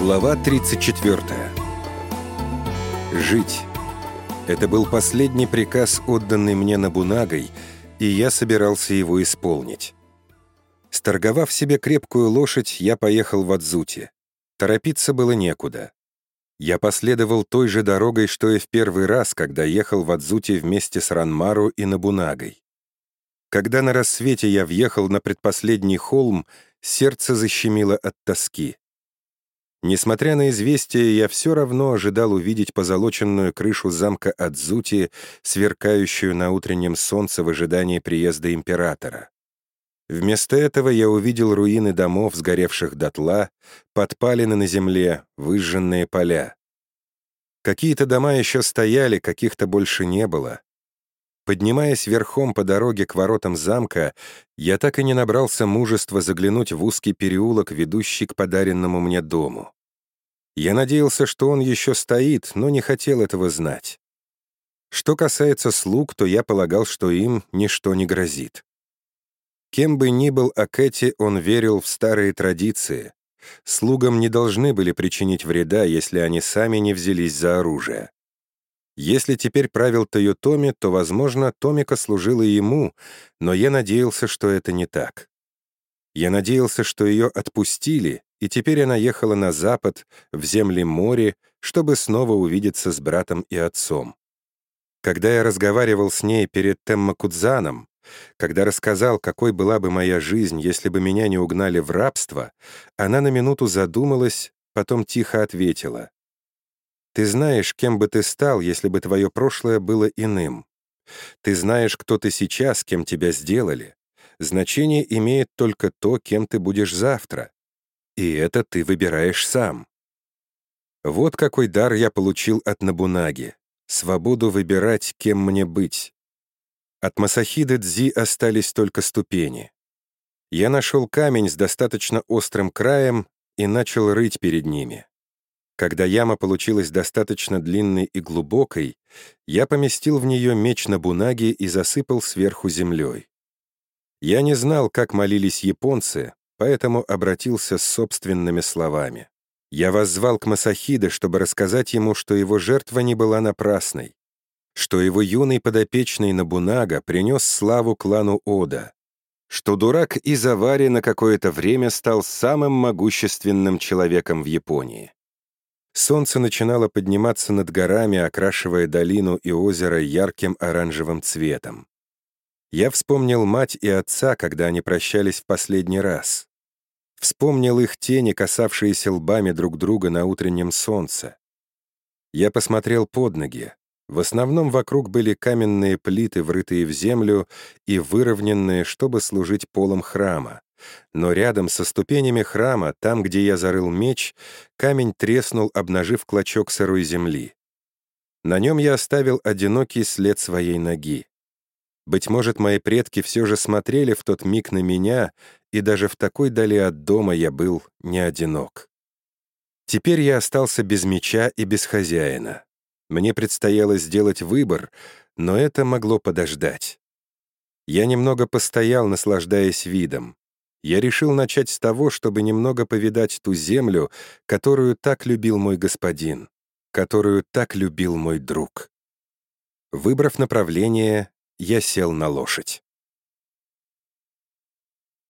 Глава 34. Жить. Это был последний приказ, отданный мне Набунагой, и я собирался его исполнить. Сторговав себе крепкую лошадь, я поехал в Адзути. Торопиться было некуда. Я последовал той же дорогой, что и в первый раз, когда ехал в Адзути вместе с Ранмару и Набунагой. Когда на рассвете я въехал на предпоследний холм, сердце защемило от тоски. Несмотря на известие, я все равно ожидал увидеть позолоченную крышу замка Адзути, сверкающую на утреннем солнце в ожидании приезда императора. Вместо этого я увидел руины домов, сгоревших дотла, подпалины на земле, выжженные поля. Какие-то дома еще стояли, каких-то больше не было. Поднимаясь верхом по дороге к воротам замка, я так и не набрался мужества заглянуть в узкий переулок, ведущий к подаренному мне дому. Я надеялся, что он еще стоит, но не хотел этого знать. Что касается слуг, то я полагал, что им ничто не грозит. Кем бы ни был Акэти, он верил в старые традиции. Слугам не должны были причинить вреда, если они сами не взялись за оружие. Если теперь правил Тойотоми, то, возможно, Томика служила ему, но я надеялся, что это не так. Я надеялся, что ее отпустили, и теперь она ехала на запад, в земли моря, чтобы снова увидеться с братом и отцом. Когда я разговаривал с ней перед Теммакудзаном, когда рассказал, какой была бы моя жизнь, если бы меня не угнали в рабство, она на минуту задумалась, потом тихо ответила. Ты знаешь, кем бы ты стал, если бы твое прошлое было иным. Ты знаешь, кто ты сейчас, кем тебя сделали. Значение имеет только то, кем ты будешь завтра. И это ты выбираешь сам. Вот какой дар я получил от Набунаги. Свободу выбирать, кем мне быть. От Масахиды Дзи остались только ступени. Я нашел камень с достаточно острым краем и начал рыть перед ними. Когда яма получилась достаточно длинной и глубокой, я поместил в нее меч на бунаге и засыпал сверху землей. Я не знал, как молились японцы, поэтому обратился с собственными словами. Я воззвал к Масахиде, чтобы рассказать ему, что его жертва не была напрасной, что его юный подопечный Набунага принес славу клану Ода, что дурак Изавари на какое-то время стал самым могущественным человеком в Японии. Солнце начинало подниматься над горами, окрашивая долину и озеро ярким оранжевым цветом. Я вспомнил мать и отца, когда они прощались в последний раз. Вспомнил их тени, касавшиеся лбами друг друга на утреннем солнце. Я посмотрел под ноги. В основном вокруг были каменные плиты, врытые в землю и выровненные, чтобы служить полом храма. Но рядом со ступенями храма, там, где я зарыл меч, камень треснул, обнажив клочок сырой земли. На нем я оставил одинокий след своей ноги. Быть может, мои предки все же смотрели в тот миг на меня, и даже в такой дали от дома я был не одинок. Теперь я остался без меча и без хозяина. Мне предстояло сделать выбор, но это могло подождать. Я немного постоял, наслаждаясь видом я решил начать с того, чтобы немного повидать ту землю, которую так любил мой господин, которую так любил мой друг. Выбрав направление, я сел на лошадь.